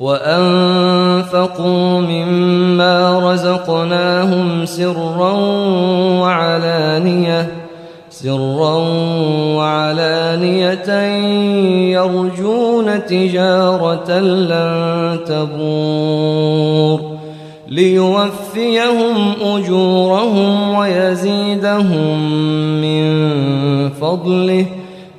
وأنفقوا مما رزقناهم سرا وعلانية سرا وعلانية يرجون تجارة لن تبور ليوفيهم أجورهم ويزيدهم من فضله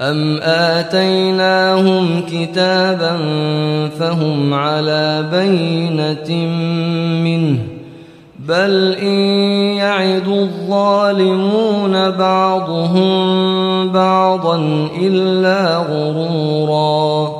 أم آتيناهم كتابا فهم على بينة منه بل إن يعد الظالمون بعضهم بعضا إلا غرورا